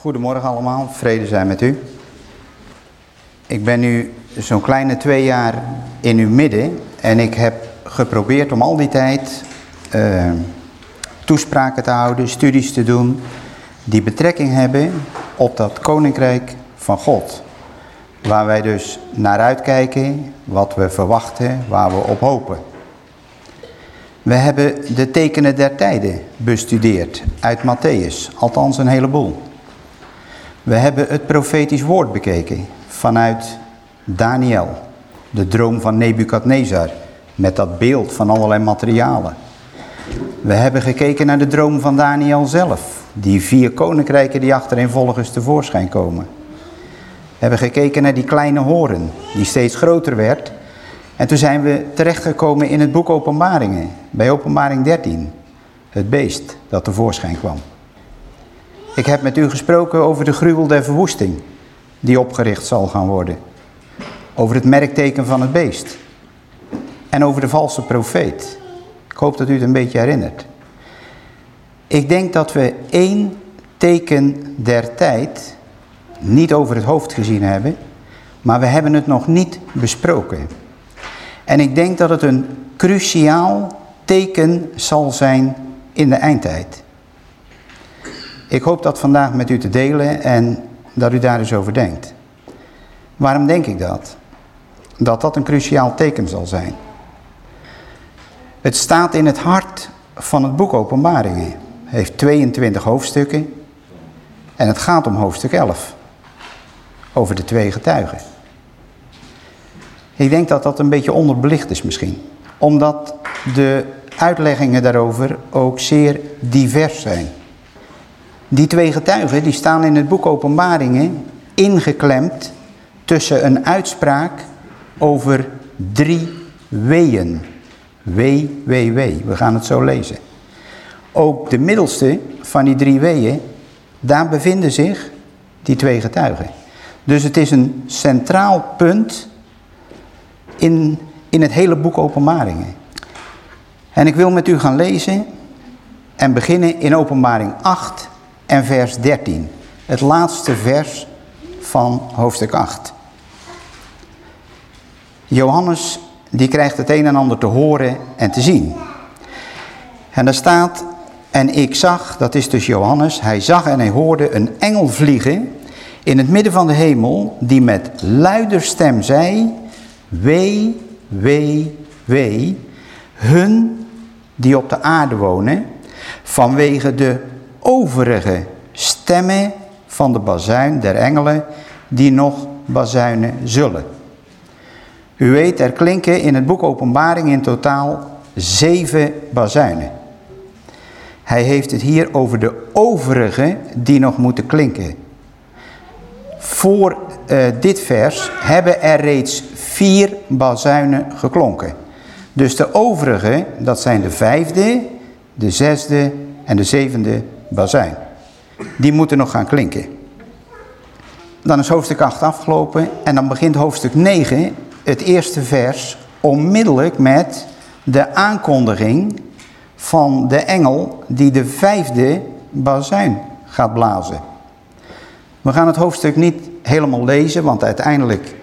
Goedemorgen allemaal, vrede zijn met u. Ik ben nu zo'n kleine twee jaar in uw midden en ik heb geprobeerd om al die tijd uh, toespraken te houden, studies te doen die betrekking hebben op dat koninkrijk van God. Waar wij dus naar uitkijken, wat we verwachten, waar we op hopen. We hebben de tekenen der tijden bestudeerd uit Matthäus, althans een heleboel. We hebben het profetisch woord bekeken vanuit Daniel, de droom van Nebukadnezar, met dat beeld van allerlei materialen. We hebben gekeken naar de droom van Daniel zelf, die vier koninkrijken die achtereenvolgens tevoorschijn komen. We hebben gekeken naar die kleine horen, die steeds groter werd. En toen zijn we terechtgekomen in het boek Openbaringen, bij Openbaring 13, het beest dat tevoorschijn kwam. Ik heb met u gesproken over de gruwel der verwoesting die opgericht zal gaan worden. Over het merkteken van het beest. En over de valse profeet. Ik hoop dat u het een beetje herinnert. Ik denk dat we één teken der tijd niet over het hoofd gezien hebben. Maar we hebben het nog niet besproken. En ik denk dat het een cruciaal teken zal zijn in de eindtijd. Ik hoop dat vandaag met u te delen en dat u daar eens over denkt. Waarom denk ik dat? Dat dat een cruciaal teken zal zijn. Het staat in het hart van het boek Openbaringen. Het heeft 22 hoofdstukken en het gaat om hoofdstuk 11. Over de twee getuigen. Ik denk dat dat een beetje onderbelicht is misschien. Omdat de uitleggingen daarover ook zeer divers zijn. Die twee getuigen die staan in het boek Openbaringen ingeklemd tussen een uitspraak over drie weeën. Wee. We gaan het zo lezen. Ook de middelste van die drie weeën, daar bevinden zich die twee getuigen. Dus het is een centraal punt in, in het hele boek Openbaringen. En ik wil met u gaan lezen en beginnen in Openbaring 8 en vers 13. Het laatste vers van hoofdstuk 8. Johannes die krijgt het een en ander te horen en te zien. En daar staat, en ik zag, dat is dus Johannes, hij zag en hij hoorde een engel vliegen in het midden van de hemel, die met luider stem zei, wee, wee, wee, hun die op de aarde wonen, vanwege de overige stemmen van de bazuin der engelen die nog bazuinen zullen. U weet, er klinken in het boek Openbaring in totaal zeven bazuinen. Hij heeft het hier over de overige die nog moeten klinken. Voor uh, dit vers hebben er reeds vier bazuinen geklonken. Dus de overige, dat zijn de vijfde, de zesde en de zevende bazuin. Die moeten nog gaan klinken. Dan is hoofdstuk 8 afgelopen en dan begint hoofdstuk 9, het eerste vers, onmiddellijk met de aankondiging van de engel die de vijfde bazuin gaat blazen. We gaan het hoofdstuk niet helemaal lezen, want uiteindelijk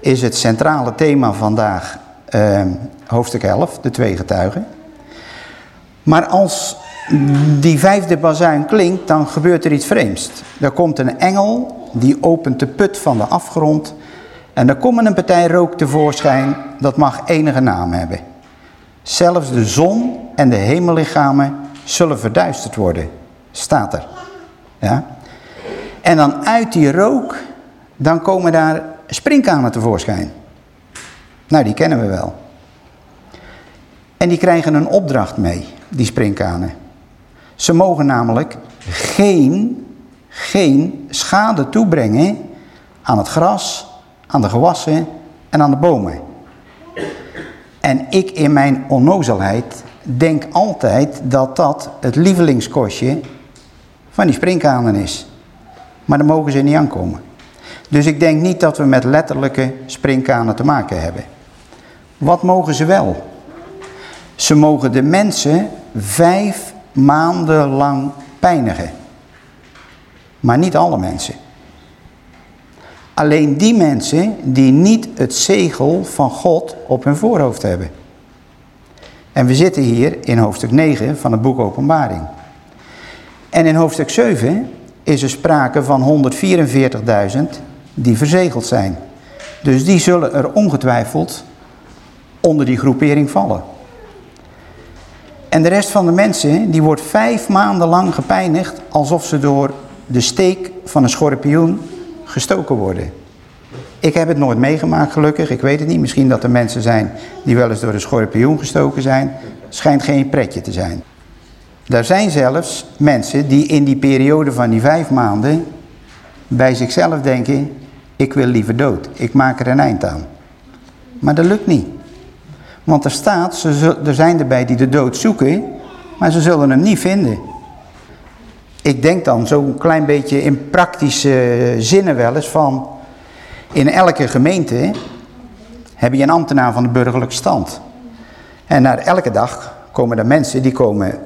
is het centrale thema vandaag eh, hoofdstuk 11, de twee getuigen. Maar als die vijfde bazuin klinkt, dan gebeurt er iets vreemds. Er komt een engel, die opent de put van de afgrond. En er komt een partij rook tevoorschijn, dat mag enige naam hebben. Zelfs de zon en de hemellichamen zullen verduisterd worden, staat er. Ja? En dan uit die rook, dan komen daar springkanen tevoorschijn. Nou, die kennen we wel. En die krijgen een opdracht mee, die springkanen. Ze mogen namelijk geen, geen schade toebrengen aan het gras, aan de gewassen en aan de bomen. En ik in mijn onnozelheid denk altijd dat dat het lievelingskostje van die springkanen is. Maar daar mogen ze niet aankomen. Dus ik denk niet dat we met letterlijke springkanen te maken hebben. Wat mogen ze wel? Ze mogen de mensen vijf maanden lang pijnigen. Maar niet alle mensen. Alleen die mensen die niet het zegel van God op hun voorhoofd hebben. En we zitten hier in hoofdstuk 9 van het boek Openbaring. En in hoofdstuk 7 is er sprake van 144.000 die verzegeld zijn. Dus die zullen er ongetwijfeld onder die groepering vallen. En de rest van de mensen, die wordt vijf maanden lang gepijnigd alsof ze door de steek van een schorpioen gestoken worden. Ik heb het nooit meegemaakt gelukkig, ik weet het niet. Misschien dat er mensen zijn die wel eens door een schorpioen gestoken zijn. Schijnt geen pretje te zijn. Er zijn zelfs mensen die in die periode van die vijf maanden bij zichzelf denken, ik wil liever dood. Ik maak er een eind aan. Maar dat lukt niet. Want er staat, er zijn erbij die de dood zoeken, maar ze zullen hem niet vinden. Ik denk dan zo'n klein beetje in praktische zinnen wel eens van... In elke gemeente heb je een ambtenaar van de burgerlijke stand. En naar elke dag komen er mensen die komen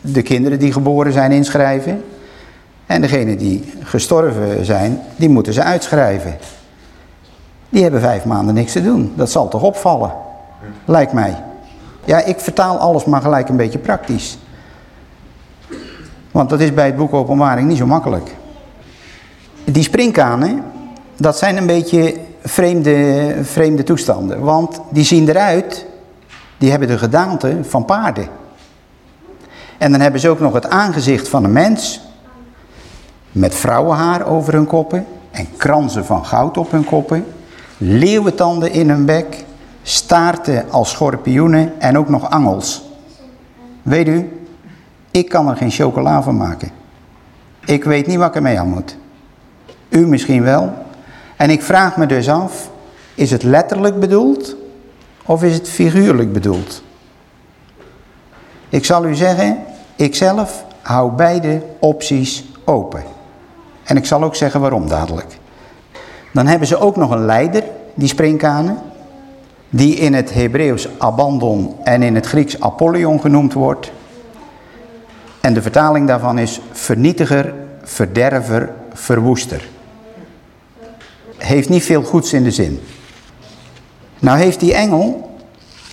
de kinderen die geboren zijn inschrijven. En degenen die gestorven zijn, die moeten ze uitschrijven. Die hebben vijf maanden niks te doen. Dat zal toch opvallen, lijkt mij. Ja, ik vertaal alles maar gelijk een beetje praktisch. Want dat is bij het boek Openbaring niet zo makkelijk. Die springkanen, dat zijn een beetje vreemde, vreemde toestanden. Want die zien eruit, die hebben de gedaante van paarden. En dan hebben ze ook nog het aangezicht van een mens. Met vrouwenhaar over hun koppen. En kransen van goud op hun koppen. Leeuwentanden in hun bek. Staarten als schorpioenen en ook nog angels. Weet u, ik kan er geen chocola van maken. Ik weet niet wat ik ermee aan moet. U misschien wel. En ik vraag me dus af, is het letterlijk bedoeld of is het figuurlijk bedoeld? Ik zal u zeggen, ik zelf hou beide opties open. En ik zal ook zeggen waarom dadelijk. Dan hebben ze ook nog een leider, die springkanen. Die in het Hebreeuws Abandon en in het Grieks Apollyon genoemd wordt. En de vertaling daarvan is vernietiger, verderver, verwoester. Heeft niet veel goeds in de zin. Nou heeft die engel,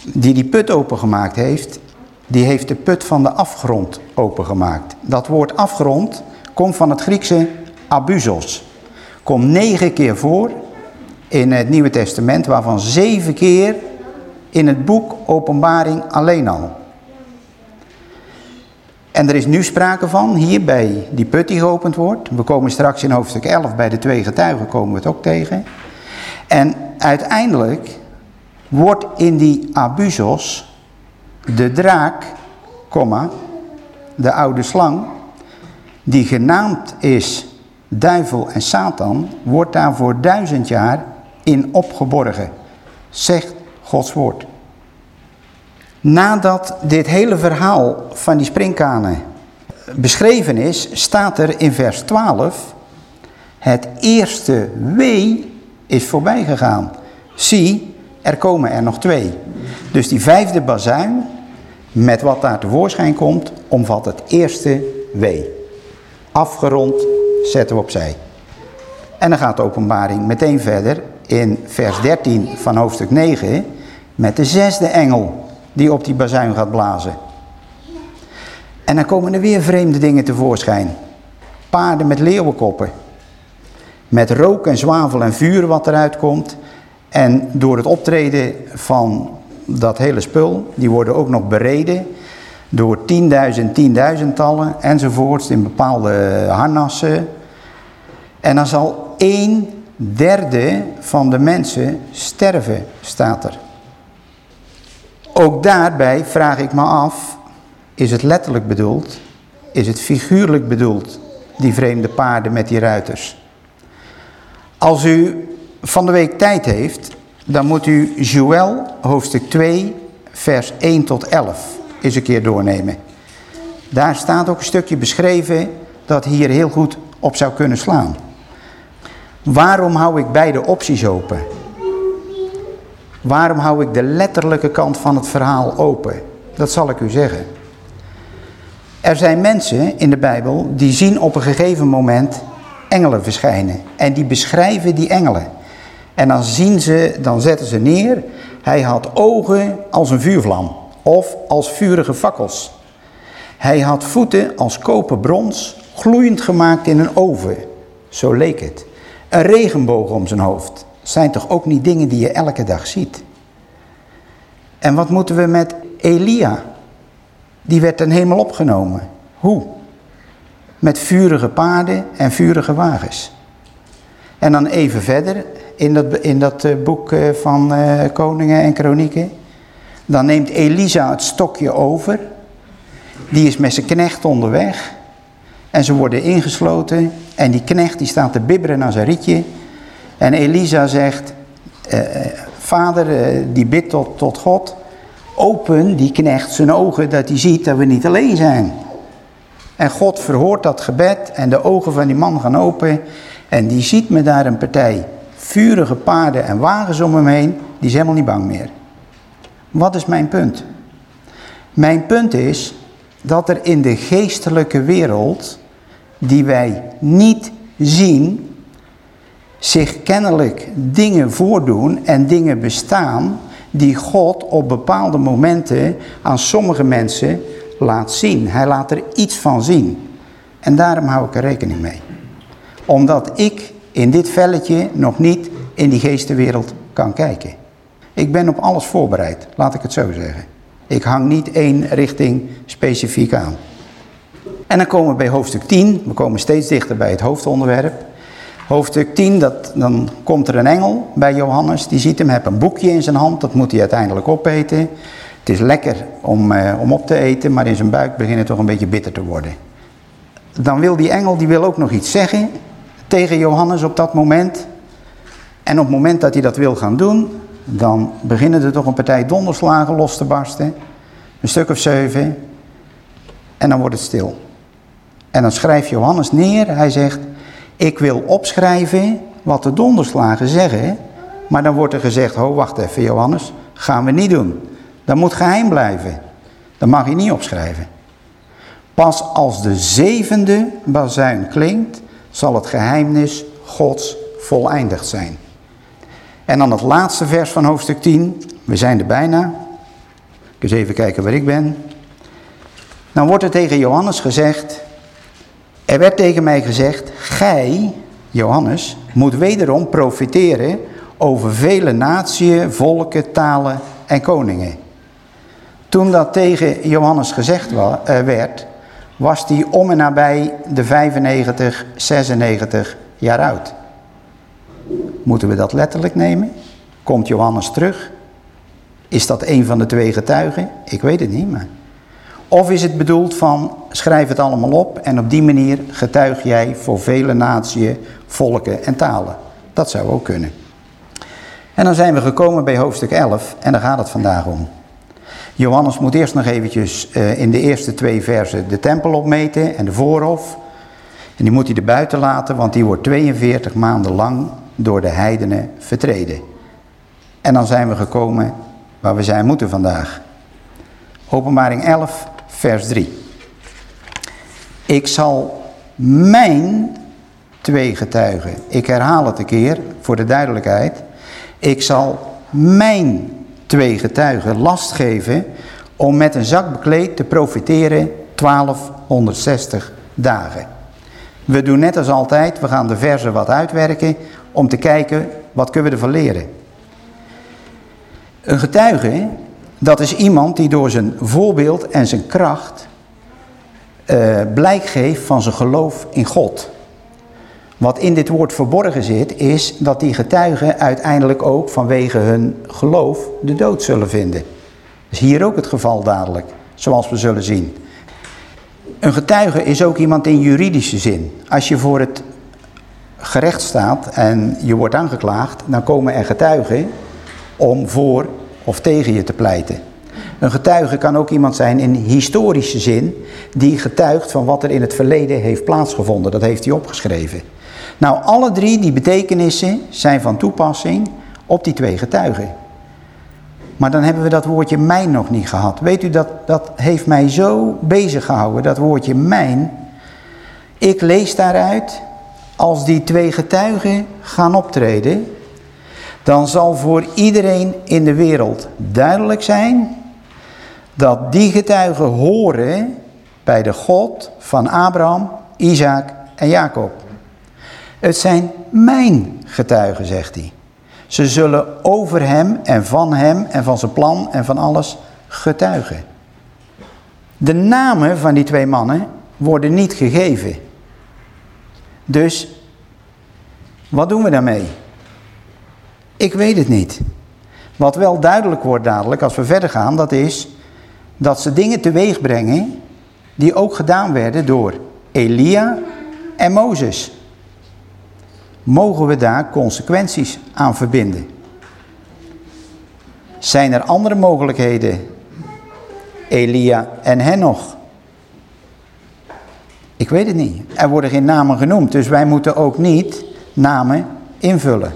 die die put opengemaakt heeft, die heeft de put van de afgrond opengemaakt. Dat woord afgrond komt van het Griekse abusos. Komt negen keer voor in het Nieuwe Testament, waarvan zeven keer in het boek Openbaring alleen al. En er is nu sprake van, hier bij die put die geopend wordt. We komen straks in hoofdstuk 11 bij de twee getuigen komen we het ook tegen. En uiteindelijk wordt in die abusos de draak, komma, de oude slang, die genaamd is duivel en Satan, wordt daar voor duizend jaar in opgeborgen, zegt Gods woord. Nadat dit hele verhaal van die springkanen beschreven is, staat er in vers 12, het eerste wee is voorbij gegaan. Zie, er komen er nog twee. Dus die vijfde bazuin, met wat daar tevoorschijn komt, omvat het eerste wee. Afgerond, zetten we opzij. En dan gaat de openbaring meteen verder in vers 13 van hoofdstuk 9 met de zesde engel die op die bazuin gaat blazen. En dan komen er weer vreemde dingen tevoorschijn. Paarden met leeuwenkoppen. Met rook en zwavel en vuur wat eruit komt. En door het optreden van dat hele spul, die worden ook nog bereden door tienduizend, tienduizendtallen enzovoorts in bepaalde harnassen. En dan zal een derde van de mensen sterven, staat er. Ook daarbij vraag ik me af, is het letterlijk bedoeld? Is het figuurlijk bedoeld, die vreemde paarden met die ruiters? Als u van de week tijd heeft, dan moet u Joël hoofdstuk 2 vers 1 tot 11 eens een keer doornemen. Daar staat ook een stukje beschreven dat hier heel goed op zou kunnen slaan. Waarom hou ik beide opties open? Waarom hou ik de letterlijke kant van het verhaal open? Dat zal ik u zeggen. Er zijn mensen in de Bijbel die zien op een gegeven moment engelen verschijnen. En die beschrijven die engelen. En dan zien ze, dan zetten ze neer, hij had ogen als een vuurvlam of als vurige fakkels. Hij had voeten als koperbrons, gloeiend gemaakt in een oven. Zo leek het. Een regenboog om zijn hoofd. Zijn toch ook niet dingen die je elke dag ziet? En wat moeten we met Elia? Die werd ten hemel opgenomen. Hoe? Met vurige paarden en vurige wagens. En dan even verder in dat, in dat eh, boek eh, van uh, Koningen en Kronieken. Dan neemt Elisa het stokje over. Die is met zijn knecht onderweg. En ze worden ingesloten. En die knecht die staat te bibberen naar zijn rietje. En Elisa zegt, vader die bidt tot, tot God. Open die knecht zijn ogen dat hij ziet dat we niet alleen zijn. En God verhoort dat gebed en de ogen van die man gaan open. En die ziet me daar een partij vurige paarden en wagens om hem heen. Die is helemaal niet bang meer. Wat is mijn punt? Mijn punt is dat er in de geestelijke wereld, die wij niet zien, zich kennelijk dingen voordoen en dingen bestaan die God op bepaalde momenten aan sommige mensen laat zien. Hij laat er iets van zien. En daarom hou ik er rekening mee. Omdat ik in dit velletje nog niet in die geestenwereld kan kijken. Ik ben op alles voorbereid, laat ik het zo zeggen. Ik hang niet één richting specifiek aan. En dan komen we bij hoofdstuk 10. We komen steeds dichter bij het hoofdonderwerp. Hoofdstuk 10, dat, dan komt er een engel bij Johannes. Die ziet hem, heeft een boekje in zijn hand. Dat moet hij uiteindelijk opeten. Het is lekker om, eh, om op te eten, maar in zijn buik begint het toch een beetje bitter te worden. Dan wil die engel die wil ook nog iets zeggen tegen Johannes op dat moment. En op het moment dat hij dat wil gaan doen, dan beginnen er toch een partij donderslagen los te barsten. Een stuk of zeven. En dan wordt het stil. En dan schrijft Johannes neer, hij zegt, ik wil opschrijven wat de donderslagen zeggen. Maar dan wordt er gezegd, ho wacht even Johannes, gaan we niet doen. Dat moet geheim blijven. Dat mag je niet opschrijven. Pas als de zevende bazuin klinkt, zal het geheimnis Gods voleindigd zijn. En dan het laatste vers van hoofdstuk 10. We zijn er bijna. eens even kijken waar ik ben. Dan wordt er tegen Johannes gezegd. Er werd tegen mij gezegd. Gij, Johannes, moet wederom profiteren over vele natieën, volken, talen en koningen. Toen dat tegen Johannes gezegd eh, werd, was hij om en nabij de 95, 96 jaar oud. Moeten we dat letterlijk nemen? Komt Johannes terug? Is dat een van de twee getuigen? Ik weet het niet, maar... Of is het bedoeld van, schrijf het allemaal op en op die manier getuig jij voor vele natieën, volken en talen. Dat zou ook kunnen. En dan zijn we gekomen bij hoofdstuk 11 en daar gaat het vandaag om. Johannes moet eerst nog eventjes uh, in de eerste twee versen de tempel opmeten en de voorhof. En die moet hij er buiten laten, want die wordt 42 maanden lang door de heidenen vertreden. En dan zijn we gekomen waar we zijn moeten vandaag. Openbaring 11, vers 3. Ik zal mijn twee getuigen, ik herhaal het een keer voor de duidelijkheid. Ik zal mijn twee getuigen last geven om met een zak bekleed te profiteren 1260 dagen. We doen net als altijd, we gaan de versen wat uitwerken om te kijken wat kunnen we ervan leren. Een getuige, dat is iemand die door zijn voorbeeld en zijn kracht uh, blijk geeft van zijn geloof in God. Wat in dit woord verborgen zit, is dat die getuigen uiteindelijk ook vanwege hun geloof de dood zullen vinden. Dat is hier ook het geval dadelijk, zoals we zullen zien. Een getuige is ook iemand in juridische zin. Als je voor het gerecht staat en je wordt aangeklaagd, dan komen er getuigen om voor of tegen je te pleiten. Een getuige kan ook iemand zijn in historische zin die getuigt van wat er in het verleden heeft plaatsgevonden. Dat heeft hij opgeschreven. Nou, alle drie die betekenissen zijn van toepassing op die twee getuigen. Maar dan hebben we dat woordje mijn nog niet gehad. Weet u, dat, dat heeft mij zo bezig gehouden, dat woordje mijn. Ik lees daaruit, als die twee getuigen gaan optreden, dan zal voor iedereen in de wereld duidelijk zijn dat die getuigen horen bij de God van Abraham, Isaac en Jacob. Het zijn mijn getuigen, zegt hij. Ze zullen over hem en van hem en van zijn plan en van alles getuigen. De namen van die twee mannen worden niet gegeven. Dus, wat doen we daarmee? Ik weet het niet. Wat wel duidelijk wordt dadelijk als we verder gaan, dat is dat ze dingen teweeg brengen die ook gedaan werden door Elia en Mozes. Mogen we daar consequenties aan verbinden? Zijn er andere mogelijkheden? Elia en Henoch. Ik weet het niet. Er worden geen namen genoemd, dus wij moeten ook niet namen invullen.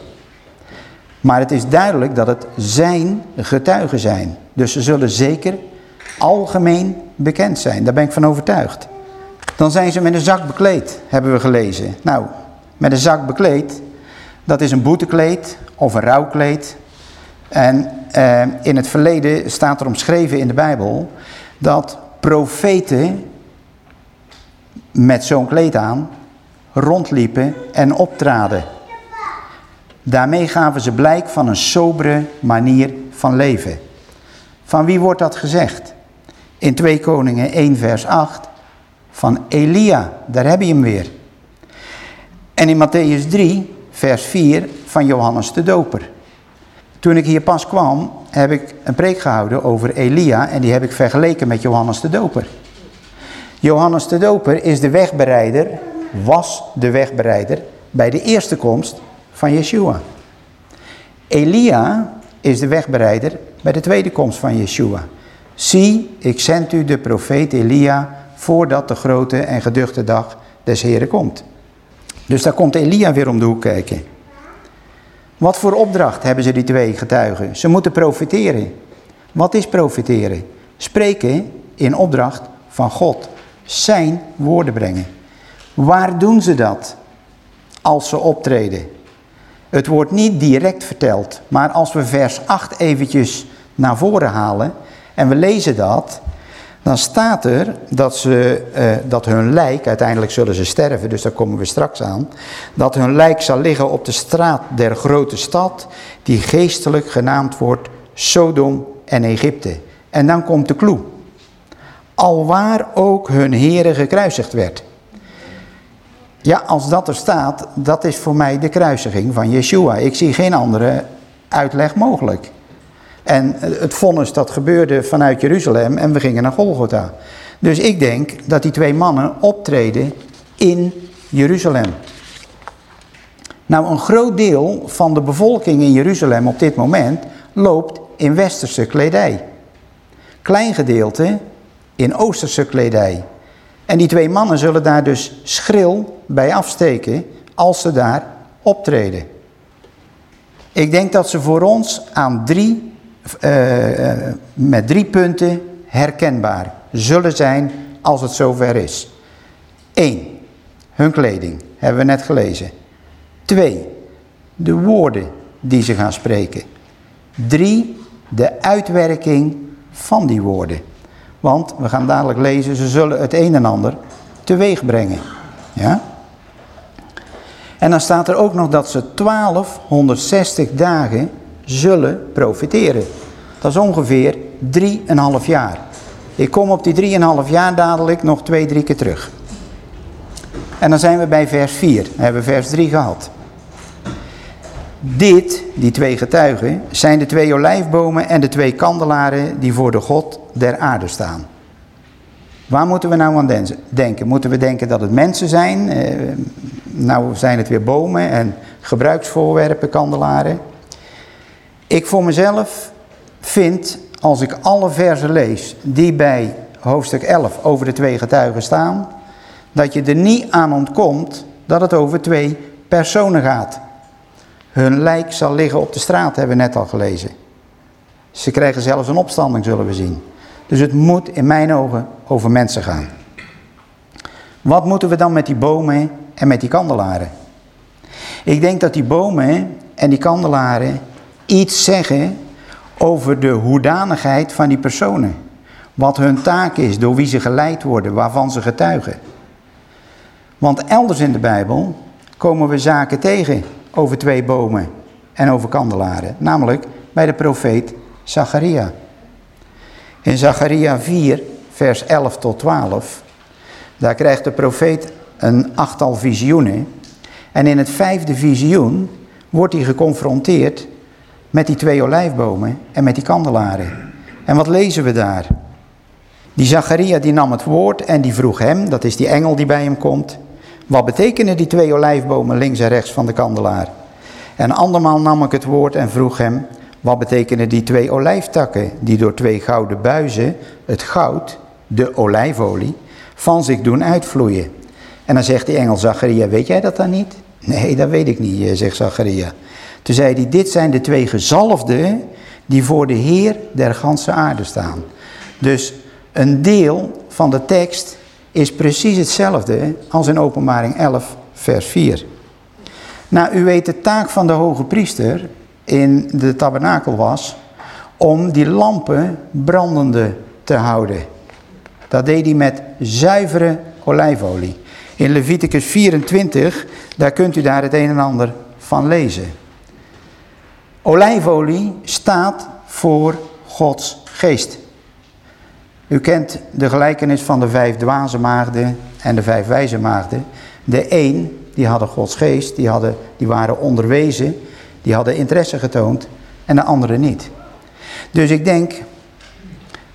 Maar het is duidelijk dat het zijn getuigen zijn. Dus ze zullen zeker algemeen bekend zijn. Daar ben ik van overtuigd. Dan zijn ze met een zak bekleed, hebben we gelezen. Nou, met een zak bekleed, dat is een boetekleed of een rouwkleed. En eh, in het verleden staat er omschreven in de Bijbel dat profeten met zo'n kleed aan rondliepen en optraden. Daarmee gaven ze blijk van een sobere manier van leven. Van wie wordt dat gezegd? In 2 Koningen 1 vers 8 van Elia, daar heb je hem weer. En in Matthäus 3 vers 4 van Johannes de Doper. Toen ik hier pas kwam, heb ik een preek gehouden over Elia en die heb ik vergeleken met Johannes de Doper. Johannes de Doper is de wegbereider, was de wegbereider bij de eerste komst van Yeshua. Elia is de wegbereider bij de tweede komst van Yeshua. Zie, ik zend u de profeet Elia voordat de grote en geduchte dag des Heren komt. Dus daar komt Elia weer om de hoek kijken. Wat voor opdracht hebben ze die twee getuigen? Ze moeten profiteren. Wat is profiteren? Spreken in opdracht van God. Zijn woorden brengen. Waar doen ze dat? Als ze optreden. Het wordt niet direct verteld, maar als we vers 8 eventjes naar voren halen en we lezen dat, dan staat er dat, ze, eh, dat hun lijk, uiteindelijk zullen ze sterven, dus daar komen we straks aan, dat hun lijk zal liggen op de straat der grote stad, die geestelijk genaamd wordt Sodom en Egypte. En dan komt de clue. Alwaar ook hun Heere gekruisigd werd. Ja, als dat er staat, dat is voor mij de kruisiging van Yeshua. Ik zie geen andere uitleg mogelijk. En het vonnis dat gebeurde vanuit Jeruzalem en we gingen naar Golgotha. Dus ik denk dat die twee mannen optreden in Jeruzalem. Nou, een groot deel van de bevolking in Jeruzalem op dit moment loopt in westerse kledij. Klein gedeelte in oosterse kledij. En die twee mannen zullen daar dus schril bij afsteken als ze daar optreden. Ik denk dat ze voor ons aan drie, uh, met drie punten herkenbaar zullen zijn als het zover is. Eén, hun kleding, hebben we net gelezen. Twee, de woorden die ze gaan spreken. Drie, de uitwerking van die woorden. Want, we gaan dadelijk lezen, ze zullen het een en ander teweeg brengen. Ja? En dan staat er ook nog dat ze 1260 dagen zullen profiteren. Dat is ongeveer 3,5 jaar. Ik kom op die 3,5 jaar dadelijk nog twee, drie keer terug. En dan zijn we bij vers 4. Dan hebben we vers 3 gehad. Dit, die twee getuigen, zijn de twee olijfbomen en de twee kandelaren die voor de God der aarde staan. Waar moeten we nou aan denken? Moeten we denken dat het mensen zijn? Eh, nou zijn het weer bomen en gebruiksvoorwerpen, kandelaren. Ik voor mezelf vind, als ik alle versen lees die bij hoofdstuk 11 over de twee getuigen staan, dat je er niet aan ontkomt dat het over twee personen gaat. Hun lijk zal liggen op de straat, hebben we net al gelezen. Ze krijgen zelfs een opstanding, zullen we zien. Dus het moet in mijn ogen over mensen gaan. Wat moeten we dan met die bomen en met die kandelaren? Ik denk dat die bomen en die kandelaren iets zeggen over de hoedanigheid van die personen. Wat hun taak is, door wie ze geleid worden, waarvan ze getuigen. Want elders in de Bijbel komen we zaken tegen over twee bomen en over kandelaren. Namelijk bij de profeet Zacharia. In Zacharia 4, vers 11 tot 12, daar krijgt de profeet een achttal visioenen. En in het vijfde visioen wordt hij geconfronteerd met die twee olijfbomen en met die kandelaren. En wat lezen we daar? Die Zacharia die nam het woord en die vroeg hem, dat is die engel die bij hem komt, wat betekenen die twee olijfbomen links en rechts van de kandelaar? En andermaal nam ik het woord en vroeg hem, wat betekenen die twee olijftakken die door twee gouden buizen het goud, de olijfolie, van zich doen uitvloeien? En dan zegt die engel Zacharia, weet jij dat dan niet? Nee, dat weet ik niet, eh, zegt Zacharia. Toen zei hij, dit zijn de twee gezalfden die voor de Heer der ganse aarde staan. Dus een deel van de tekst is precies hetzelfde als in openbaring 11 vers 4. Nou, u weet de taak van de hoge priester in de tabernakel was om die lampen brandende te houden. Dat deed hij met zuivere olijfolie. In Leviticus 24, daar kunt u daar het een en ander van lezen. Olijfolie staat voor Gods geest. U kent de gelijkenis van de vijf dwaze maagden en de vijf wijze maagden. De een, die hadden Gods geest, die, hadden, die waren onderwezen, die hadden interesse getoond en de andere niet. Dus ik denk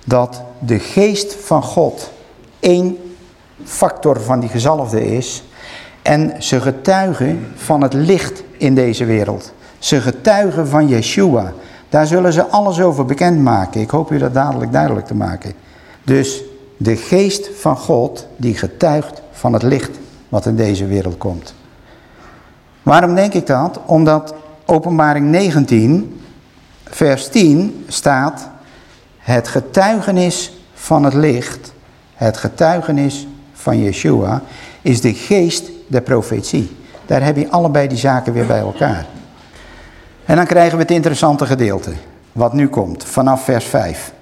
dat de geest van God één factor van die gezalfde is en ze getuigen van het licht in deze wereld. Ze getuigen van Yeshua. Daar zullen ze alles over bekendmaken. Ik hoop u dat dadelijk duidelijk te maken. Dus de geest van God die getuigt van het licht wat in deze wereld komt. Waarom denk ik dat? Omdat openbaring 19 vers 10 staat het getuigenis van het licht, het getuigenis van Yeshua is de geest der profetie. Daar heb je allebei die zaken weer bij elkaar. En dan krijgen we het interessante gedeelte, wat nu komt, vanaf vers 5.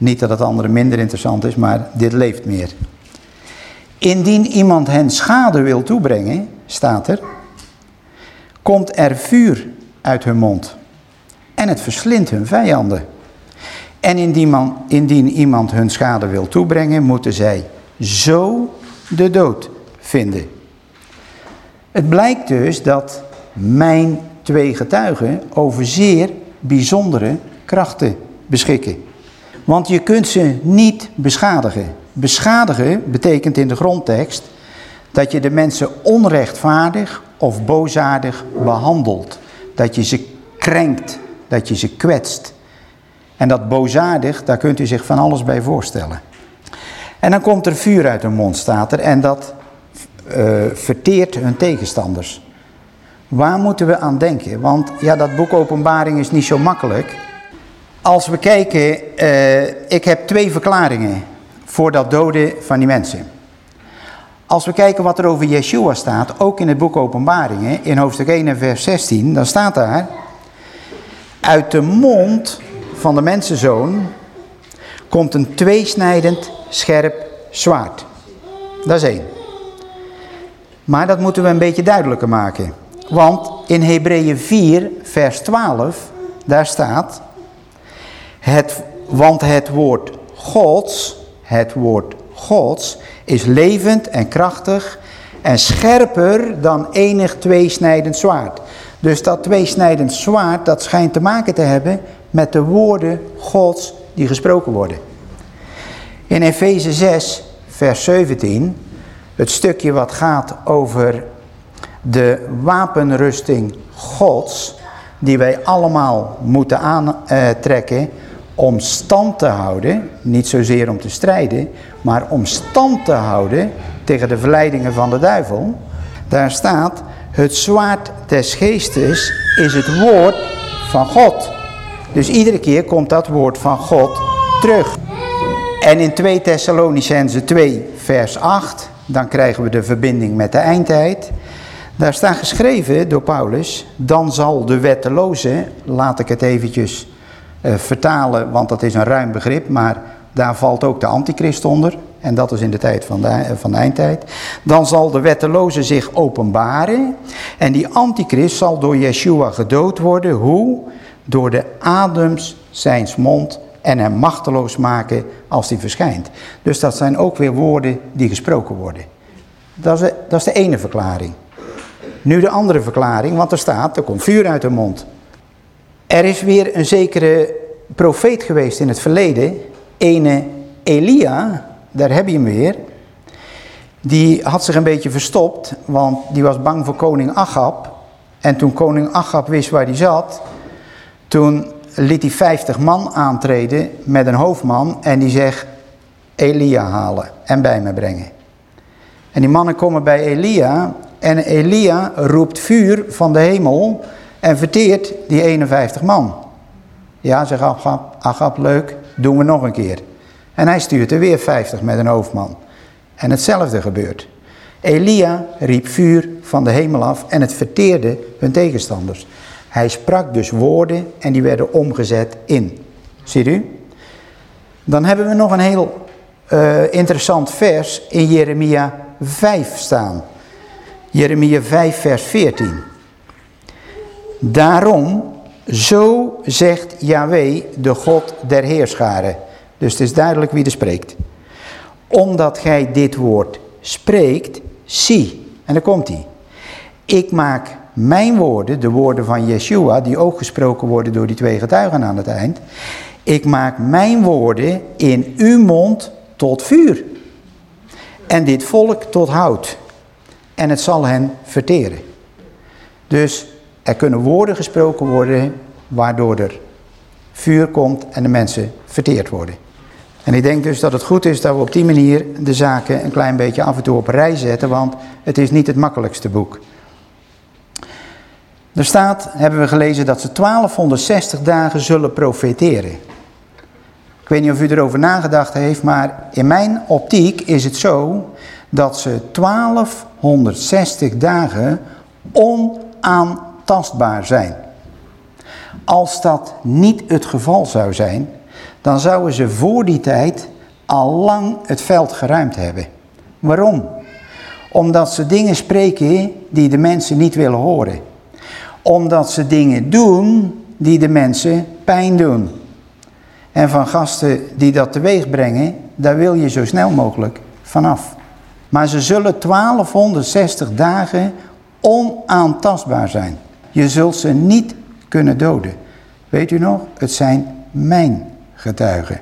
Niet dat het andere minder interessant is, maar dit leeft meer. Indien iemand hen schade wil toebrengen, staat er, komt er vuur uit hun mond en het verslindt hun vijanden. En indien, man, indien iemand hun schade wil toebrengen, moeten zij zo de dood vinden. Het blijkt dus dat mijn twee getuigen over zeer bijzondere krachten beschikken. Want je kunt ze niet beschadigen. Beschadigen betekent in de grondtekst dat je de mensen onrechtvaardig of boosaardig behandelt. Dat je ze krenkt, dat je ze kwetst. En dat boosaardig, daar kunt u zich van alles bij voorstellen. En dan komt er vuur uit hun mond, staat er, en dat uh, verteert hun tegenstanders. Waar moeten we aan denken? Want ja, dat boek Openbaring is niet zo makkelijk. Als we kijken, uh, ik heb twee verklaringen voor dat doden van die mensen. Als we kijken wat er over Yeshua staat, ook in het boek Openbaringen, in hoofdstuk 1 en vers 16, dan staat daar, uit de mond van de mensenzoon komt een tweesnijdend scherp zwaard. Dat is één. Maar dat moeten we een beetje duidelijker maken. Want in Hebreeën 4, vers 12, daar staat... Het, want het woord Gods, het woord Gods, is levend en krachtig en scherper dan enig tweesnijdend zwaard. Dus dat tweesnijdend zwaard, dat schijnt te maken te hebben met de woorden Gods die gesproken worden. In Efeze 6, vers 17, het stukje wat gaat over de wapenrusting Gods, die wij allemaal moeten aantrekken om stand te houden, niet zozeer om te strijden, maar om stand te houden tegen de verleidingen van de duivel. Daar staat, het zwaard des geestes is het woord van God. Dus iedere keer komt dat woord van God terug. En in 2 Thessalonicense 2 vers 8, dan krijgen we de verbinding met de eindtijd. Daar staat geschreven door Paulus, dan zal de wetteloze, laat ik het eventjes vertalen, want dat is een ruim begrip, maar daar valt ook de antichrist onder. En dat is in de tijd van de, eh, van eindtijd. Dan zal de wetteloze zich openbaren. En die antichrist zal door Yeshua gedood worden. Hoe? Door de adems zijns mond en hem machteloos maken als hij verschijnt. Dus dat zijn ook weer woorden die gesproken worden. Dat is, dat is de ene verklaring. Nu de andere verklaring, want er staat, er komt vuur uit de mond. Er is weer een zekere profeet geweest in het verleden, ene Elia, daar heb je hem weer. Die had zich een beetje verstopt, want die was bang voor koning Achab. En toen koning Achab wist waar hij zat, toen liet hij 50 man aantreden met een hoofdman en die zegt Elia halen en bij me brengen. En die mannen komen bij Elia en Elia roept vuur van de hemel en verteert die 51 man. Ja, zegt Agab, Agab, leuk, doen we nog een keer. En hij stuurt er weer 50 met een hoofdman. En hetzelfde gebeurt. Elia riep vuur van de hemel af en het verteerde hun tegenstanders. Hij sprak dus woorden en die werden omgezet in. Ziet u? Dan hebben we nog een heel uh, interessant vers in Jeremia 5 staan. Jeremia 5 vers 14. Daarom, zo zegt Yahweh, de God der heerscharen. Dus het is duidelijk wie er spreekt. Omdat gij dit woord spreekt, zie. En dan komt hij. Ik maak mijn woorden, de woorden van Yeshua, die ook gesproken worden door die twee getuigen aan het eind. Ik maak mijn woorden in uw mond tot vuur. En dit volk tot hout. En het zal hen verteren. Dus er kunnen woorden gesproken worden waardoor er vuur komt en de mensen verteerd worden. En ik denk dus dat het goed is dat we op die manier de zaken een klein beetje af en toe op rij zetten, want het is niet het makkelijkste boek. Er staat, hebben we gelezen, dat ze 1260 dagen zullen profeteren. Ik weet niet of u erover nagedacht heeft, maar in mijn optiek is het zo dat ze 1260 dagen onaantastbaar zijn. Als dat niet het geval zou zijn, dan zouden ze voor die tijd al lang het veld geruimd hebben. Waarom? Omdat ze dingen spreken die de mensen niet willen horen omdat ze dingen doen die de mensen pijn doen. En van gasten die dat teweeg brengen, daar wil je zo snel mogelijk vanaf. Maar ze zullen 1260 dagen onaantastbaar zijn. Je zult ze niet kunnen doden. Weet u nog? Het zijn mijn getuigen.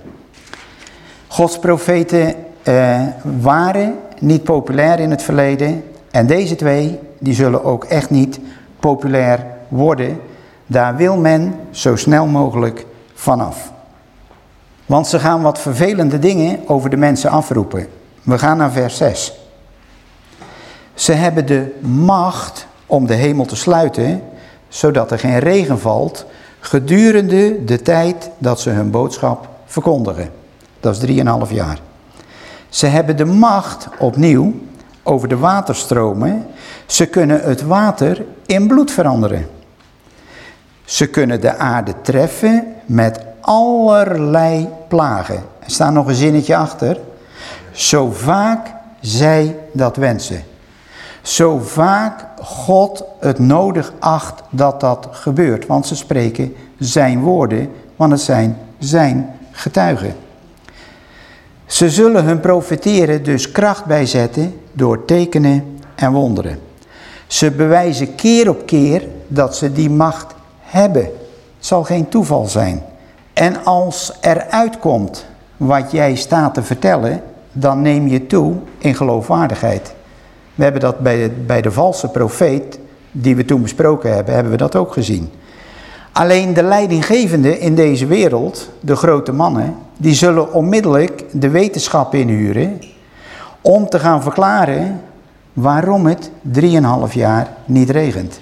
Gods profeten eh, waren niet populair in het verleden. En deze twee, die zullen ook echt niet populair worden, daar wil men zo snel mogelijk vanaf. Want ze gaan wat vervelende dingen over de mensen afroepen. We gaan naar vers 6. Ze hebben de macht om de hemel te sluiten, zodat er geen regen valt, gedurende de tijd dat ze hun boodschap verkondigen. Dat is 3,5 jaar. Ze hebben de macht opnieuw over de waterstromen. Ze kunnen het water in bloed veranderen. Ze kunnen de aarde treffen met allerlei plagen. Er staat nog een zinnetje achter. Zo vaak zij dat wensen. Zo vaak God het nodig acht dat dat gebeurt. Want ze spreken zijn woorden, want het zijn zijn getuigen. Ze zullen hun profeteren dus kracht bijzetten door tekenen en wonderen. Ze bewijzen keer op keer dat ze die macht hebben. Het zal geen toeval zijn. En als er uitkomt wat jij staat te vertellen, dan neem je toe in geloofwaardigheid. We hebben dat bij de, bij de valse profeet, die we toen besproken hebben, hebben we dat ook gezien. Alleen de leidinggevenden in deze wereld, de grote mannen, die zullen onmiddellijk de wetenschap inhuren om te gaan verklaren waarom het 3,5 jaar niet regent.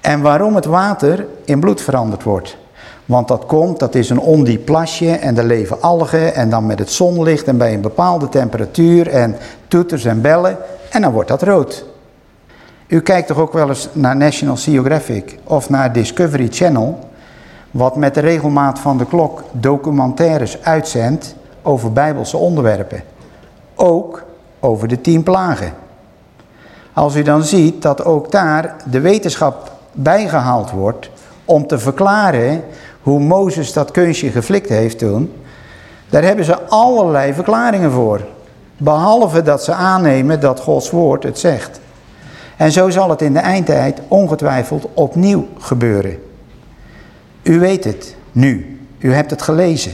En waarom het water in bloed veranderd wordt. Want dat komt, dat is een ondiep plasje en er leven algen en dan met het zonlicht en bij een bepaalde temperatuur en toeters en bellen en dan wordt dat rood. U kijkt toch ook wel eens naar National Geographic of naar Discovery Channel, wat met de regelmaat van de klok documentaires uitzendt over bijbelse onderwerpen. Ook over de tien plagen. Als u dan ziet dat ook daar de wetenschap bijgehaald wordt om te verklaren hoe Mozes dat kunstje geflikt heeft toen, daar hebben ze allerlei verklaringen voor. Behalve dat ze aannemen dat Gods woord het zegt. En zo zal het in de eindtijd ongetwijfeld opnieuw gebeuren. U weet het nu. U hebt het gelezen.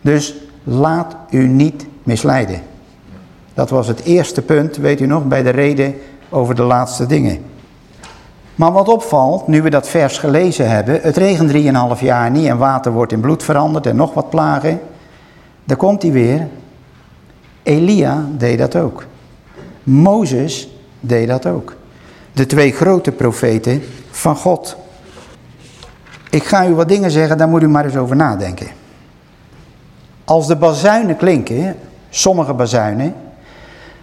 Dus laat u niet misleiden. Dat was het eerste punt, weet u nog, bij de reden over de laatste dingen. Maar wat opvalt, nu we dat vers gelezen hebben, het regent 3,5 jaar niet en water wordt in bloed veranderd en nog wat plagen. Daar komt hij weer. Elia deed dat ook. Mozes deed dat ook. De twee grote profeten van God. Ik ga u wat dingen zeggen, daar moet u maar eens over nadenken. Als de bazuinen klinken, sommige bazuinen,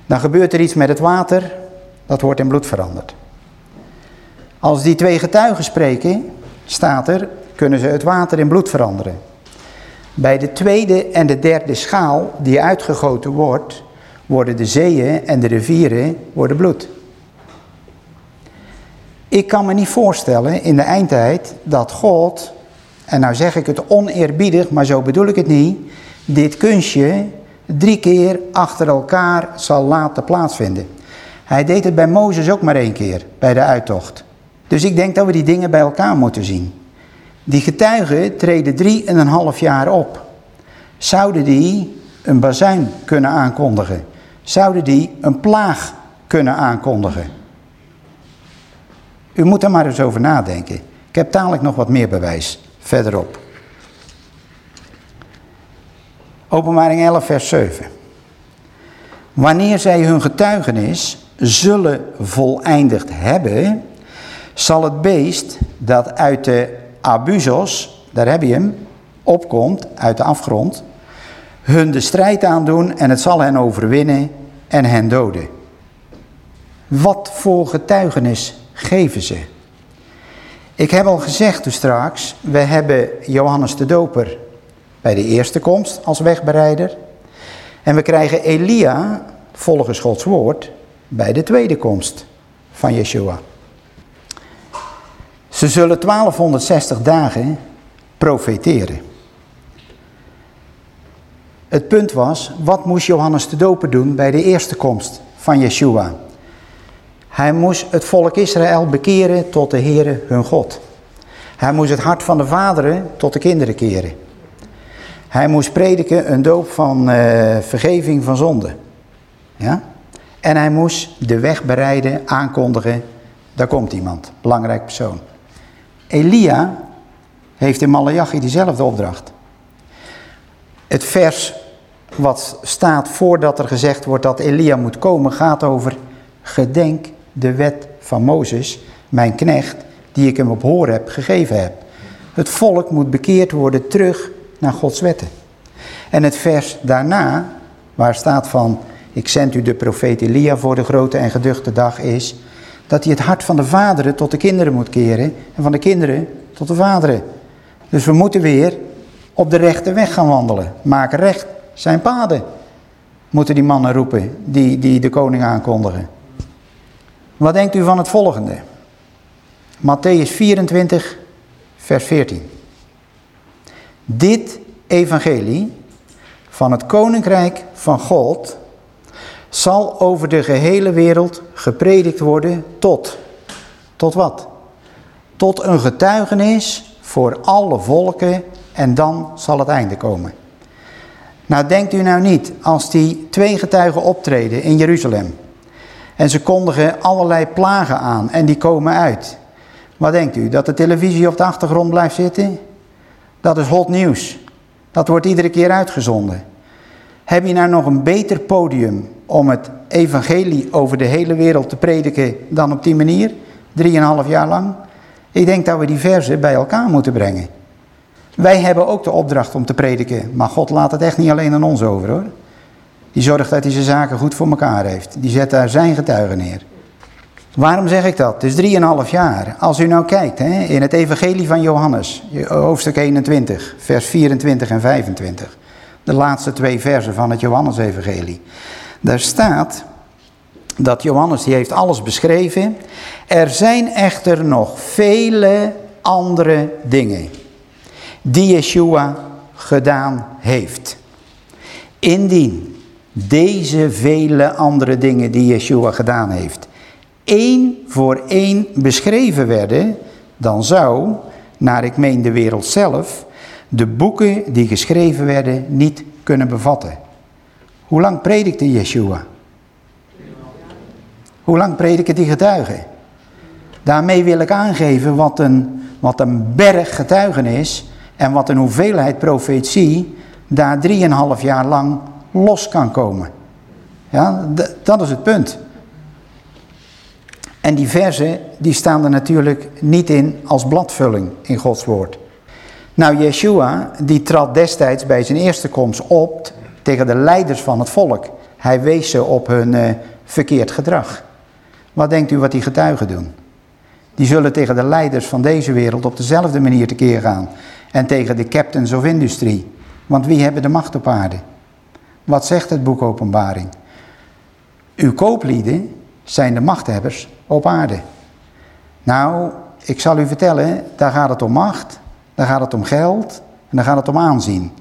dan gebeurt er iets met het water, dat wordt in bloed veranderd. Als die twee getuigen spreken, staat er, kunnen ze het water in bloed veranderen. Bij de tweede en de derde schaal die uitgegoten wordt, worden de zeeën en de rivieren worden bloed. Ik kan me niet voorstellen in de eindtijd dat God, en nou zeg ik het oneerbiedig, maar zo bedoel ik het niet, dit kunstje drie keer achter elkaar zal laten plaatsvinden. Hij deed het bij Mozes ook maar één keer, bij de uittocht. Dus ik denk dat we die dingen bij elkaar moeten zien. Die getuigen treden drie en een half jaar op. Zouden die een bazuin kunnen aankondigen? Zouden die een plaag kunnen aankondigen? U moet er maar eens over nadenken. Ik heb dadelijk nog wat meer bewijs verderop. Openbaring 11 vers 7. Wanneer zij hun getuigenis zullen voleindigd hebben, zal het beest dat uit de abuzos, daar heb je hem, opkomt uit de afgrond, hun de strijd aandoen en het zal hen overwinnen en hen doden. Wat voor getuigenis geven ze? Ik heb al gezegd dus straks, we hebben Johannes de Doper bij de eerste komst als wegbereider. En we krijgen Elia, volgens Gods woord, bij de tweede komst van Yeshua. Ze zullen 1260 dagen profeteren. Het punt was, wat moest Johannes de Doper doen bij de eerste komst van Yeshua? Hij moest het volk Israël bekeren tot de Heere hun God. Hij moest het hart van de vaderen tot de kinderen keren. Hij moest prediken een doop van uh, vergeving van zonde. Ja? En hij moest de weg bereiden, aankondigen, daar komt iemand, belangrijk persoon. Elia heeft in Malachi diezelfde opdracht. Het vers wat staat voordat er gezegd wordt dat Elia moet komen, gaat over gedenk de wet van Mozes, mijn knecht, die ik hem op hoor heb gegeven heb. Het volk moet bekeerd worden terug naar Gods wetten. En het vers daarna, waar staat van, ik zend u de profeet Elia voor de grote en geduchte dag, is dat hij het hart van de vaderen tot de kinderen moet keren en van de kinderen tot de vaderen. Dus we moeten weer op de rechte weg gaan wandelen. Maak recht zijn paden, moeten die mannen roepen die, die de koning aankondigen. Wat denkt u van het volgende? Matthäus 24, vers 14. Dit evangelie van het koninkrijk van God zal over de gehele wereld gepredikt worden tot. Tot wat? Tot een getuigenis voor alle volken en dan zal het einde komen. Nou denkt u nou niet, als die twee getuigen optreden in Jeruzalem en ze kondigen allerlei plagen aan en die komen uit. Wat denkt u? Dat de televisie op de achtergrond blijft zitten? Dat is hot nieuws. Dat wordt iedere keer uitgezonden. Heb je nou nog een beter podium om het evangelie over de hele wereld te prediken dan op die manier? Drieënhalf jaar lang? Ik denk dat we die versen bij elkaar moeten brengen. Wij hebben ook de opdracht om te prediken, maar God laat het echt niet alleen aan ons over hoor. Die zorgt dat hij zijn zaken goed voor elkaar heeft. Die zet daar zijn getuigen neer. Waarom zeg ik dat? Het is drieënhalf jaar. Als u nou kijkt hè, in het evangelie van Johannes, hoofdstuk 21, vers 24 en 25. De laatste twee versen van het Johannes-evangelie. Daar staat dat Johannes, die heeft alles beschreven. Er zijn echter nog vele andere dingen die Yeshua gedaan heeft. Indien deze vele andere dingen die Yeshua gedaan heeft, één voor één beschreven werden, dan zou, naar ik meen de wereld zelf, de boeken die geschreven werden niet kunnen bevatten. Hoe lang predikte Yeshua? Hoe lang prediken die getuigen? Daarmee wil ik aangeven wat een, wat een berg getuigen is en wat een hoeveelheid profetie daar drieënhalf jaar lang los kan komen. Ja, dat is het punt. En die versen, die staan er natuurlijk niet in als bladvulling in Gods woord. Nou, Yeshua, die trad destijds bij zijn eerste komst op tegen de leiders van het volk. Hij wees ze op hun uh, verkeerd gedrag. Wat denkt u wat die getuigen doen? Die zullen tegen de leiders van deze wereld op dezelfde manier tekeer gaan. En tegen de captains of industrie. Want wie hebben de macht op aarde? Wat zegt het boek Openbaring? Uw kooplieden zijn de machthebbers op aarde. Nou, ik zal u vertellen, daar gaat het om macht, daar gaat het om geld en daar gaat het om aanzien.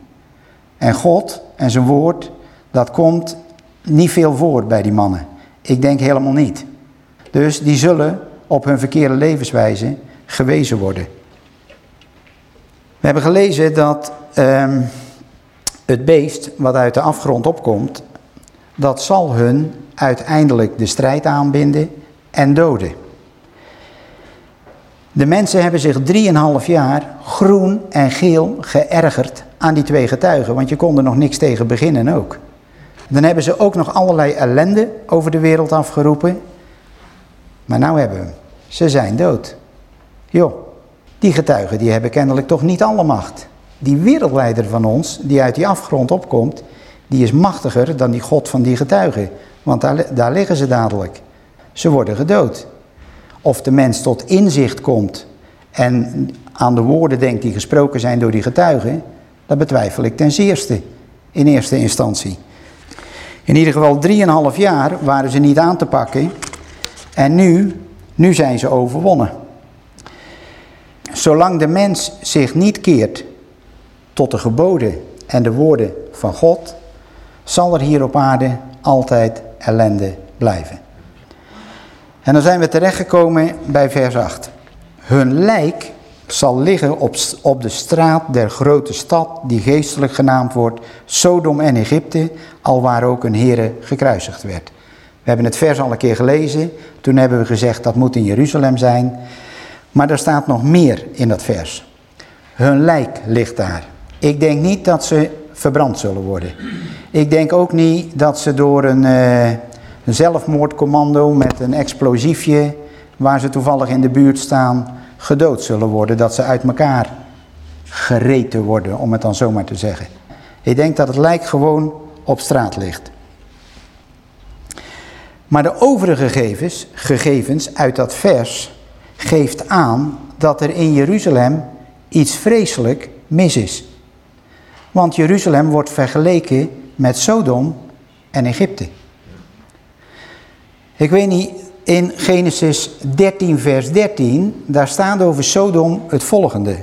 En God en zijn woord, dat komt niet veel voor bij die mannen. Ik denk helemaal niet. Dus die zullen op hun verkeerde levenswijze gewezen worden. We hebben gelezen dat ehm, het beest wat uit de afgrond opkomt, dat zal hun uiteindelijk de strijd aanbinden en doden. De mensen hebben zich drieënhalf jaar groen en geel geërgerd aan die twee getuigen, want je kon er nog niks tegen beginnen ook. Dan hebben ze ook nog allerlei ellende over de wereld afgeroepen. Maar nou hebben we hem. Ze zijn dood. Joh, die getuigen die hebben kennelijk toch niet alle macht. Die wereldleider van ons, die uit die afgrond opkomt, die is machtiger dan die God van die getuigen. Want daar, daar liggen ze dadelijk. Ze worden gedood. Of de mens tot inzicht komt en aan de woorden denkt die gesproken zijn door die getuigen, dat betwijfel ik ten zeerste in eerste instantie. In ieder geval drieënhalf jaar waren ze niet aan te pakken en nu, nu zijn ze overwonnen. Zolang de mens zich niet keert tot de geboden en de woorden van God, zal er hier op aarde altijd ellende blijven. En dan zijn we terechtgekomen bij vers 8. Hun lijk zal liggen op, op de straat der grote stad, die geestelijk genaamd wordt, Sodom en Egypte, al waar ook een Here gekruisigd werd. We hebben het vers al een keer gelezen, toen hebben we gezegd dat moet in Jeruzalem zijn. Maar er staat nog meer in dat vers. Hun lijk ligt daar. Ik denk niet dat ze verbrand zullen worden. Ik denk ook niet dat ze door een, uh, een zelfmoordcommando met een explosiefje, waar ze toevallig in de buurt staan, gedood zullen worden. Dat ze uit elkaar gereten worden, om het dan zomaar te zeggen. Ik denk dat het lijk gewoon op straat ligt. Maar de overige gegevens, gegevens uit dat vers geeft aan dat er in Jeruzalem iets vreselijk mis is. Want Jeruzalem wordt vergeleken met Sodom en Egypte. Ik weet niet, in Genesis 13 vers 13, daar staat over Sodom het volgende.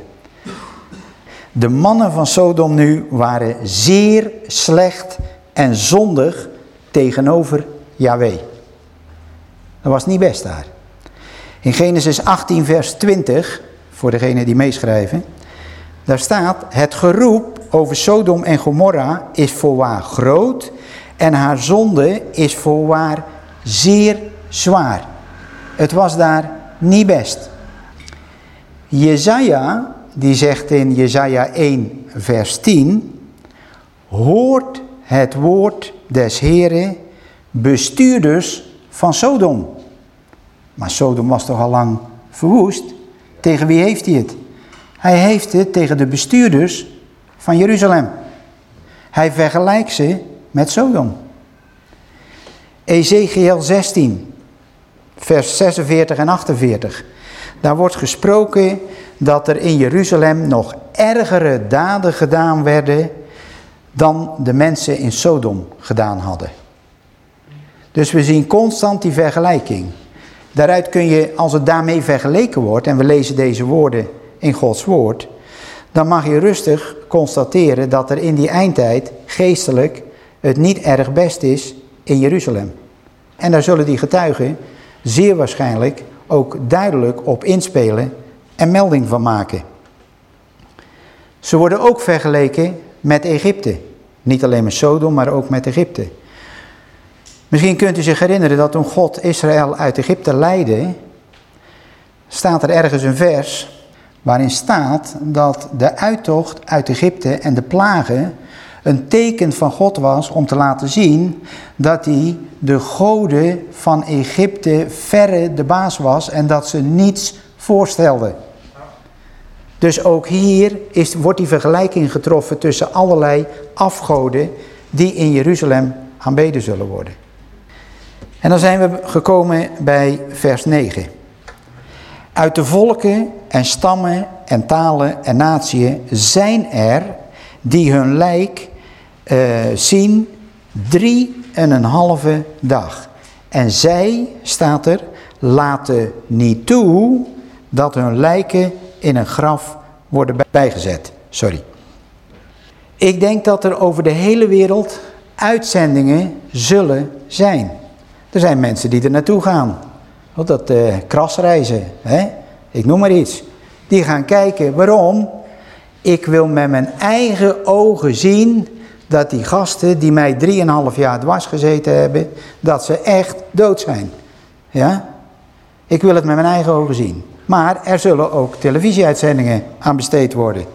De mannen van Sodom nu waren zeer slecht en zondig tegenover Yahweh. Dat was niet best daar. In Genesis 18 vers 20, voor degenen die meeschrijven, daar staat, het geroep over Sodom en Gomorra is voorwaar groot en haar zonde is voorwaar zeer zwaar. Het was daar niet best. Jezaja, die zegt in Jezaja 1 vers 10, hoort het woord des Heren, bestuurders van Sodom. Maar Sodom was toch al lang verwoest? Tegen wie heeft hij het? Hij heeft het tegen de bestuurders van Jeruzalem. Hij vergelijkt ze met Sodom. Ezekiel 16, vers 46 en 48. Daar wordt gesproken dat er in Jeruzalem nog ergere daden gedaan werden dan de mensen in Sodom gedaan hadden. Dus we zien constant die vergelijking. Daaruit kun je, als het daarmee vergeleken wordt, en we lezen deze woorden in Gods woord, dan mag je rustig constateren dat er in die eindtijd geestelijk het niet erg best is in Jeruzalem. En daar zullen die getuigen zeer waarschijnlijk ook duidelijk op inspelen en melding van maken. Ze worden ook vergeleken met Egypte. Niet alleen met Sodom, maar ook met Egypte. Misschien kunt u zich herinneren dat toen God Israël uit Egypte leidde, staat er ergens een vers waarin staat dat de uittocht uit Egypte en de plagen een teken van God was om te laten zien dat hij de goden van Egypte verre de baas was en dat ze niets voorstelden. Dus ook hier is, wordt die vergelijking getroffen tussen allerlei afgoden die in Jeruzalem aanbeden zullen worden. En dan zijn we gekomen bij vers 9. Uit de volken en stammen en talen en natieën zijn er die hun lijk uh, zien drie en een halve dag. En zij, staat er, laten niet toe dat hun lijken in een graf worden bijgezet. Sorry. Ik denk dat er over de hele wereld uitzendingen zullen zijn. Er zijn mensen die er naartoe gaan. Dat uh, krasreizen, hè? ik noem maar iets. Die gaan kijken, waarom? Ik wil met mijn eigen ogen zien dat die gasten die mij drieënhalf jaar dwars gezeten hebben, dat ze echt dood zijn. Ja? Ik wil het met mijn eigen ogen zien. Maar er zullen ook televisieuitzendingen aan besteed worden.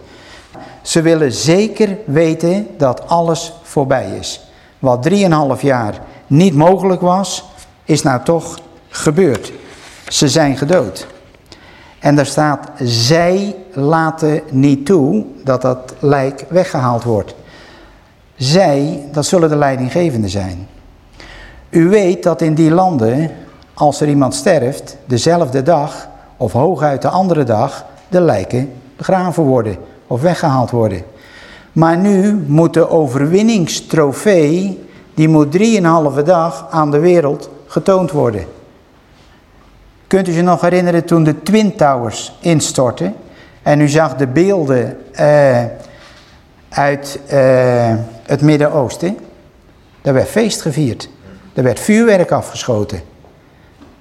Ze willen zeker weten dat alles voorbij is. Wat drieënhalf jaar niet mogelijk was, is nou toch gebeurd. Ze zijn gedood. En daar staat, zij laten niet toe dat dat lijk weggehaald wordt. Zij, dat zullen de leidinggevenden zijn. U weet dat in die landen, als er iemand sterft, dezelfde dag of hooguit de andere dag, de lijken begraven worden of weggehaald worden. Maar nu moet de overwinningstrofee, die moet drieënhalve dag aan de wereld getoond worden. Kunt u zich nog herinneren toen de Twin Towers instortten en u zag de beelden uh, uit uh, het Midden-Oosten? Daar werd feest gevierd. Er werd vuurwerk afgeschoten.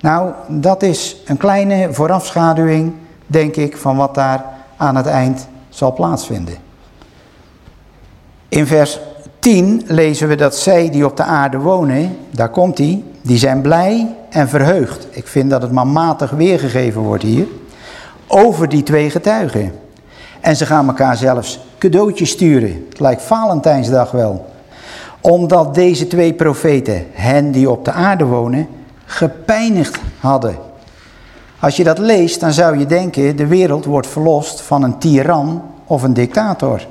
Nou, dat is een kleine voorafschaduwing, denk ik, van wat daar aan het eind zal plaatsvinden. In vers 10 lezen we dat zij die op de aarde wonen, daar komt hij, die zijn blij en verheugd. Ik vind dat het maar matig weergegeven wordt hier. Over die twee getuigen. En ze gaan elkaar zelfs cadeautjes sturen. Het lijkt Valentijnsdag wel. Omdat deze twee profeten, hen die op de aarde wonen, gepijnigd hadden. Als je dat leest, dan zou je denken, de wereld wordt verlost van een tiran of een dictator.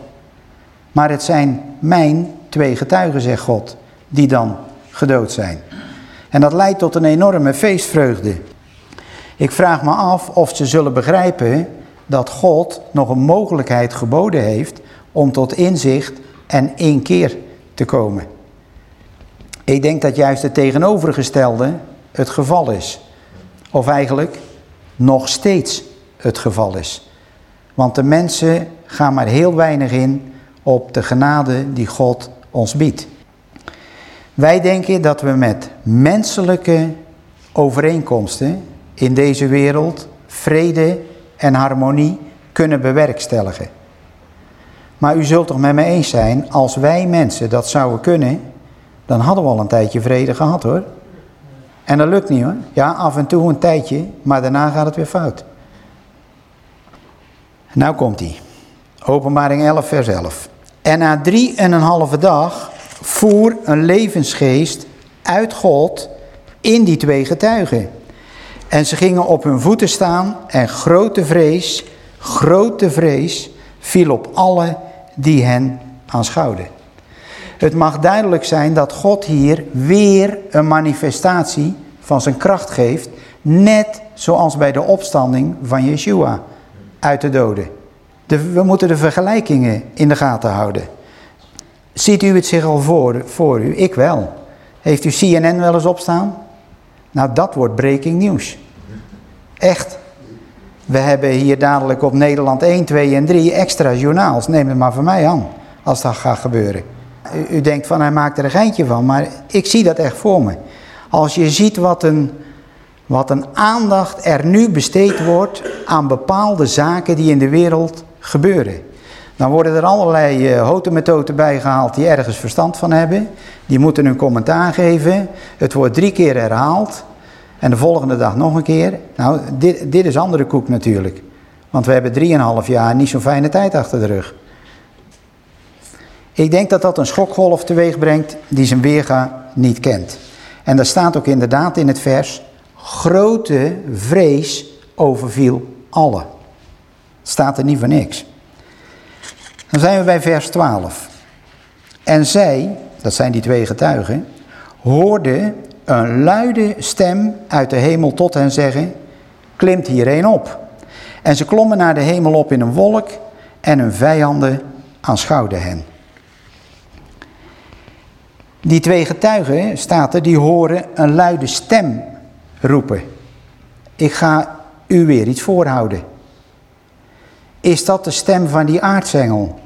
Maar het zijn mijn twee getuigen, zegt God, die dan gedood zijn. En dat leidt tot een enorme feestvreugde. Ik vraag me af of ze zullen begrijpen dat God nog een mogelijkheid geboden heeft om tot inzicht en één keer te komen. Ik denk dat juist het tegenovergestelde het geval is. Of eigenlijk nog steeds het geval is. Want de mensen gaan maar heel weinig in op de genade die God ons biedt. Wij denken dat we met menselijke overeenkomsten in deze wereld vrede en harmonie kunnen bewerkstelligen. Maar u zult toch met me eens zijn, als wij mensen dat zouden kunnen, dan hadden we al een tijdje vrede gehad hoor. En dat lukt niet hoor. Ja, af en toe een tijdje, maar daarna gaat het weer fout. Nou komt hij. Openbaring 11 vers 11. En na drie en een halve dag voer een levensgeest uit God in die twee getuigen. En ze gingen op hun voeten staan en grote vrees, grote vrees viel op alle die hen aanschouwden. Het mag duidelijk zijn dat God hier weer een manifestatie van zijn kracht geeft, net zoals bij de opstanding van Yeshua uit de doden. we moeten de vergelijkingen in de gaten houden. Ziet u het zich al voor, voor u? Ik wel. Heeft u CNN wel eens opstaan? Nou, dat wordt breaking news. Echt. We hebben hier dadelijk op Nederland 1, 2 en 3 extra journaals. Neem het maar van mij aan, als dat gaat gebeuren. U, u denkt van, hij maakt er een geintje van, maar ik zie dat echt voor me. Als je ziet wat een, wat een aandacht er nu besteed wordt aan bepaalde zaken die in de wereld gebeuren. Dan worden er allerlei uh, hotemetoten bijgehaald die ergens verstand van hebben. Die moeten een commentaar geven. Het wordt drie keer herhaald. En de volgende dag nog een keer. Nou, dit, dit is andere koek natuurlijk. Want we hebben drieënhalf jaar niet zo'n fijne tijd achter de rug. Ik denk dat dat een schokgolf teweeg brengt die zijn weerga niet kent. En daar staat ook inderdaad in het vers, grote vrees overviel alle. Staat er niet voor niks. Dan zijn we bij vers 12. En zij, dat zijn die twee getuigen, hoorden een luide stem uit de hemel tot hen zeggen, klimt hierheen op. En ze klommen naar de hemel op in een wolk en hun vijanden aanschouwden hen. Die twee getuigen, staat er, die horen een luide stem roepen. Ik ga u weer iets voorhouden. Is dat de stem van die aartsengel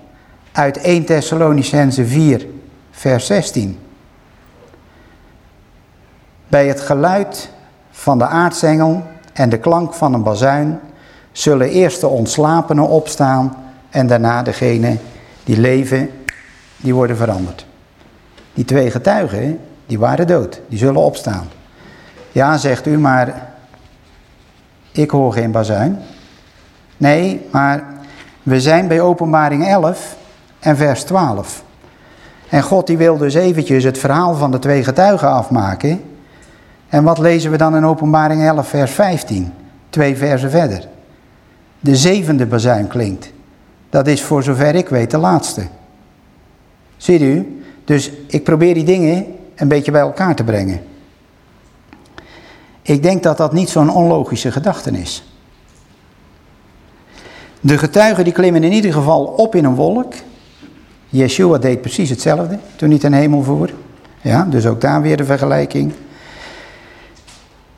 uit 1 Thessalonicense 4 vers 16? Bij het geluid van de aartsengel en de klank van een bazuin zullen eerst de ontslapenen opstaan en daarna degene die leven, die worden veranderd. Die twee getuigen, die waren dood, die zullen opstaan. Ja, zegt u, maar ik hoor geen bazuin. Nee, maar we zijn bij openbaring 11 en vers 12. En God die wil dus eventjes het verhaal van de twee getuigen afmaken. En wat lezen we dan in openbaring 11 vers 15? Twee versen verder. De zevende bazuin klinkt. Dat is voor zover ik weet de laatste. Ziet u? Dus ik probeer die dingen een beetje bij elkaar te brengen. Ik denk dat dat niet zo'n onlogische gedachte is. De getuigen die klimmen in ieder geval op in een wolk. Yeshua deed precies hetzelfde toen hij ten hemel voer. Ja, dus ook daar weer de vergelijking.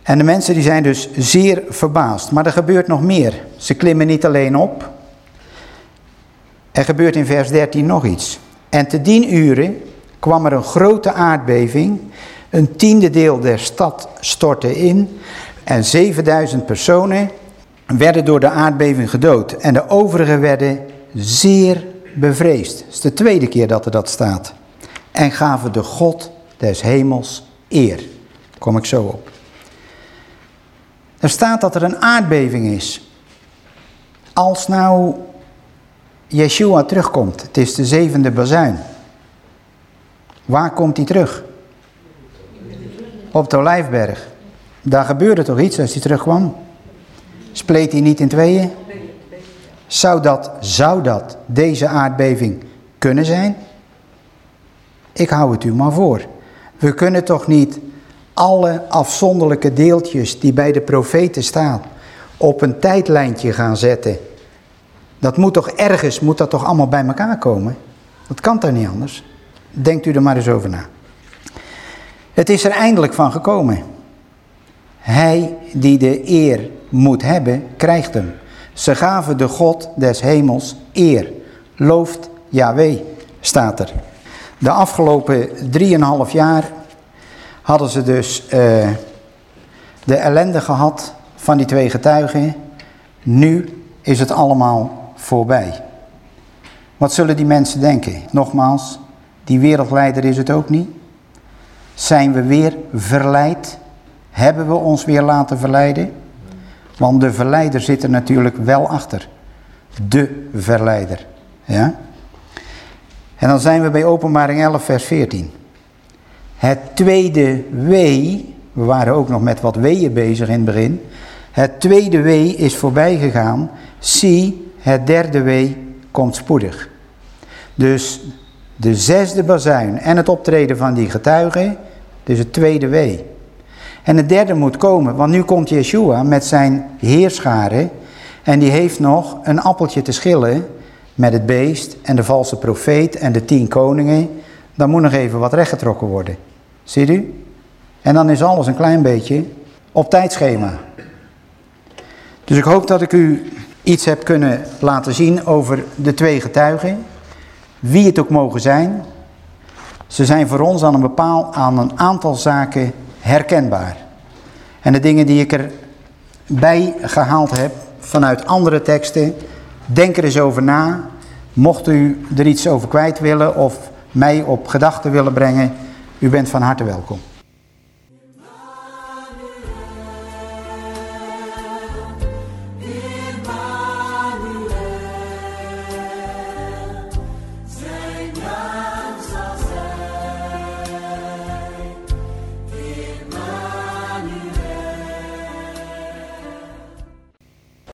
En de mensen die zijn dus zeer verbaasd. Maar er gebeurt nog meer. Ze klimmen niet alleen op. Er gebeurt in vers 13 nog iets. En te dien uren kwam er een grote aardbeving. Een tiende deel der stad stortte in. En 7000 personen werden door de aardbeving gedood. En de overigen werden zeer bevreesd. Het is de tweede keer dat er dat staat. En gaven de God des hemels eer. Kom ik zo op. Er staat dat er een aardbeving is. Als nou Yeshua terugkomt, het is de zevende bazuin. Waar komt hij terug? Op de Olijfberg. Daar gebeurde toch iets als hij terugkwam? Spleet hij niet in tweeën? Zou dat, zou dat deze aardbeving kunnen zijn? Ik hou het u maar voor. We kunnen toch niet alle afzonderlijke deeltjes die bij de profeten staan op een tijdlijntje gaan zetten. Dat moet toch ergens, moet dat toch allemaal bij elkaar komen? Dat kan toch niet anders? Denkt u er maar eens over na. Het is er eindelijk van gekomen. Hij die de eer moet hebben, krijgt hem. Ze gaven de God des hemels eer. Looft Yahweh, staat er. De afgelopen drieënhalf jaar hadden ze dus uh, de ellende gehad van die twee getuigen. Nu is het allemaal voorbij. Wat zullen die mensen denken? Nogmaals, die wereldleider is het ook niet. Zijn we weer verleid? Hebben we ons weer laten verleiden? Want de verleider zit er natuurlijk wel achter. De verleider. Ja? En dan zijn we bij openbaring 11 vers 14. Het tweede wee, we waren ook nog met wat weeën bezig in het begin. Het tweede wee is voorbij gegaan. Zie, het derde wee komt spoedig. Dus de zesde bazuin en het optreden van die getuigen, dus het tweede wee. En het derde moet komen, want nu komt Yeshua met zijn heerscharen en die heeft nog een appeltje te schillen met het beest en de valse profeet en de tien koningen. Dan moet nog even wat rechtgetrokken worden. Ziet u? En dan is alles een klein beetje op tijdschema. Dus ik hoop dat ik u iets heb kunnen laten zien over de twee getuigen. Wie het ook mogen zijn. Ze zijn voor ons aan een bepaal aan een aantal zaken herkenbaar. En de dingen die ik erbij gehaald heb vanuit andere teksten, denk er eens over na. Mocht u er iets over kwijt willen of mij op gedachten willen brengen, u bent van harte welkom.